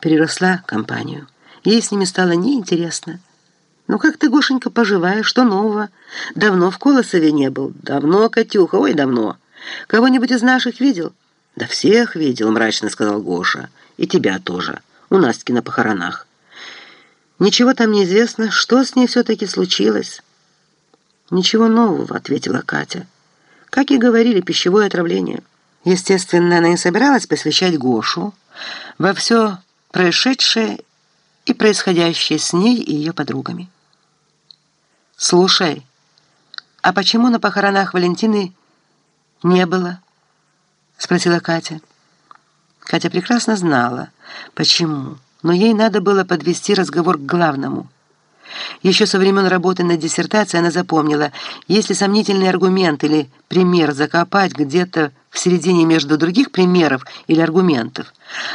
переросла компанию. Ей с ними стало неинтересно. «Ну как ты, Гошенька, поживаешь? Что нового? Давно в Колосове не был. Давно, Катюха, ой, давно. Кого-нибудь из наших видел?» «Да всех видел», — мрачно сказал Гоша. «И тебя тоже. У Настки на похоронах». «Ничего там не известно. Что с ней все-таки случилось?» «Ничего нового», — ответила Катя. «Как и говорили, пищевое отравление». Естественно, она не собиралась посвящать Гошу во все происшедшее и происходящее с ней и ее подругами. «Слушай, а почему на похоронах Валентины не было?» — спросила Катя. Катя прекрасно знала, почему, но ей надо было подвести разговор к главному. Еще со времен работы над диссертацией она запомнила, если сомнительный аргумент или пример закопать где-то в середине между других примеров или аргументов,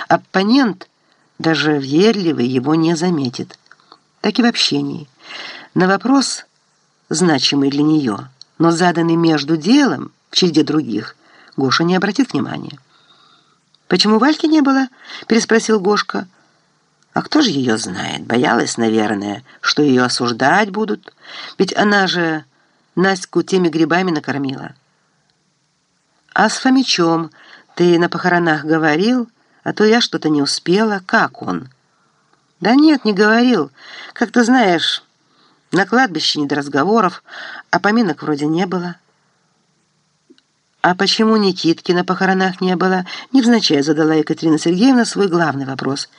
оппонент, даже въедливый, его не заметит. Так и в общении. На вопрос значимый для нее, но заданный между делом, в череде других, Гоша не обратит внимания. «Почему Вальки не было?» – переспросил Гошка. «А кто же ее знает? Боялась, наверное, что ее осуждать будут. Ведь она же Настю теми грибами накормила». «А с Фомичом ты на похоронах говорил? А то я что-то не успела. Как он?» «Да нет, не говорил. Как ты знаешь...» На кладбище не до разговоров, а поминок вроде не было. «А почему Никитки на похоронах не было?» Невзначай задала Екатерина Сергеевна свой главный вопрос.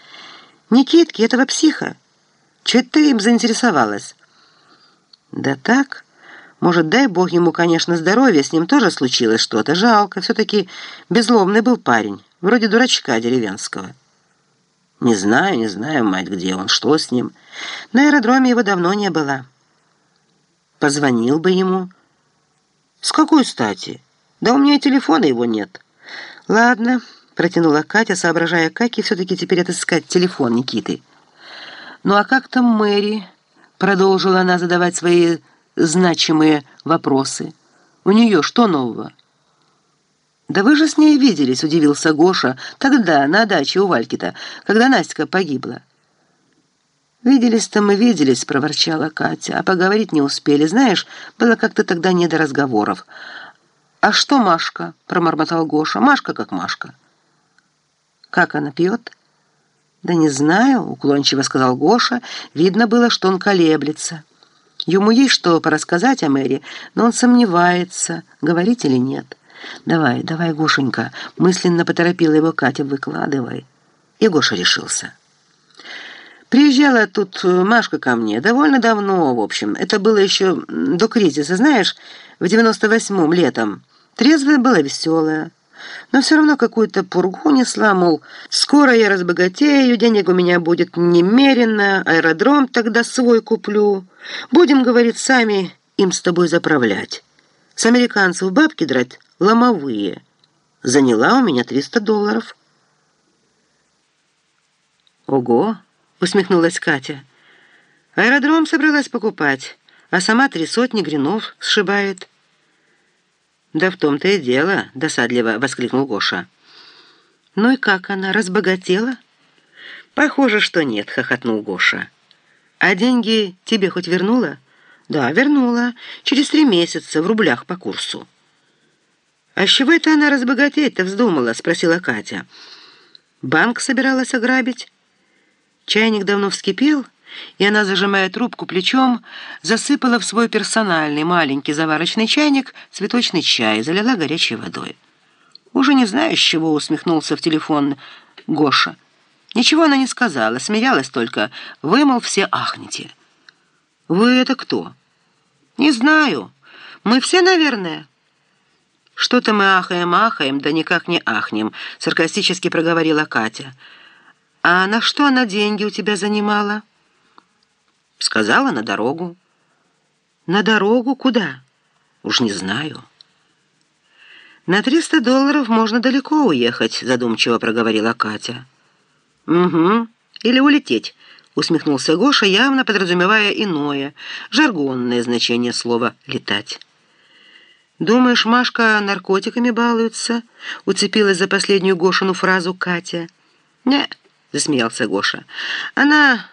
«Никитки, этого психа. Чего ты им заинтересовалась?» «Да так. Может, дай бог ему, конечно, здоровья, с ним тоже случилось что-то. Жалко, все-таки безломный был парень, вроде дурачка деревенского». «Не знаю, не знаю, мать, где он, что с ним. На аэродроме его давно не было». «Позвонил бы ему». «С какой стати? Да у меня и телефона его нет». «Ладно», — протянула Катя, соображая, как и все-таки теперь отыскать телефон Никиты. «Ну а как там Мэри?» — продолжила она задавать свои значимые вопросы. «У нее что нового?» «Да вы же с ней виделись», — удивился Гоша, «тогда, на даче у Вальки-то, когда Настя погибла». «Виделись-то мы виделись», — проворчала Катя, «а поговорить не успели. Знаешь, было как-то тогда не до разговоров». «А что Машка?» — промормотал Гоша. «Машка как Машка». «Как она пьет?» «Да не знаю», — уклончиво сказал Гоша. Видно было, что он колеблется. Ему есть что порассказать о Мэри, но он сомневается, говорить или нет. «Давай, давай, Гошенька!» — мысленно поторопила его Катя. «Выкладывай». И Гоша решился. «Приезжала тут э, Машка ко мне довольно давно, в общем. Это было еще до кризиса, знаешь, в 98-м летом. Трезвая была, веселая. Но все равно какую-то пургу несла, мол, скоро я разбогатею, денег у меня будет немерено, аэродром тогда свой куплю. Будем, говорит, сами им с тобой заправлять. С американцев бабки драть ломовые. Заняла у меня 300 долларов. «Ого!» — усмехнулась Катя. «Аэродром собралась покупать, а сама три сотни гринов сшибает». «Да в том-то и дело», — досадливо воскликнул Гоша. «Ну и как она, разбогатела?» «Похоже, что нет», — хохотнул Гоша. «А деньги тебе хоть вернула?» «Да, вернула. Через три месяца, в рублях по курсу». «А с чего это она разбогатеть-то вздумала?» — спросила Катя. «Банк собиралась ограбить?» Чайник давно вскипел, и она, зажимая трубку плечом, засыпала в свой персональный маленький заварочный чайник цветочный чай и залила горячей водой. Уже не знаю, с чего усмехнулся в телефон Гоша. Ничего она не сказала, смеялась только. Вы, мол, все ахнете. «Вы это кто?» «Не знаю. Мы все, наверное». «Что-то мы ахаем-ахаем, да никак не ахнем», — саркастически проговорила Катя. «А на что она деньги у тебя занимала?» «Сказала, на дорогу». «На дорогу? Куда?» «Уж не знаю». «На триста долларов можно далеко уехать», — задумчиво проговорила Катя. «Угу. Или улететь», — усмехнулся Гоша, явно подразумевая иное, жаргонное значение слова «летать». «Думаешь, Машка наркотиками балуется?» — уцепилась за последнюю Гошину фразу Катя. «Не, засмеялся Гоша. «Она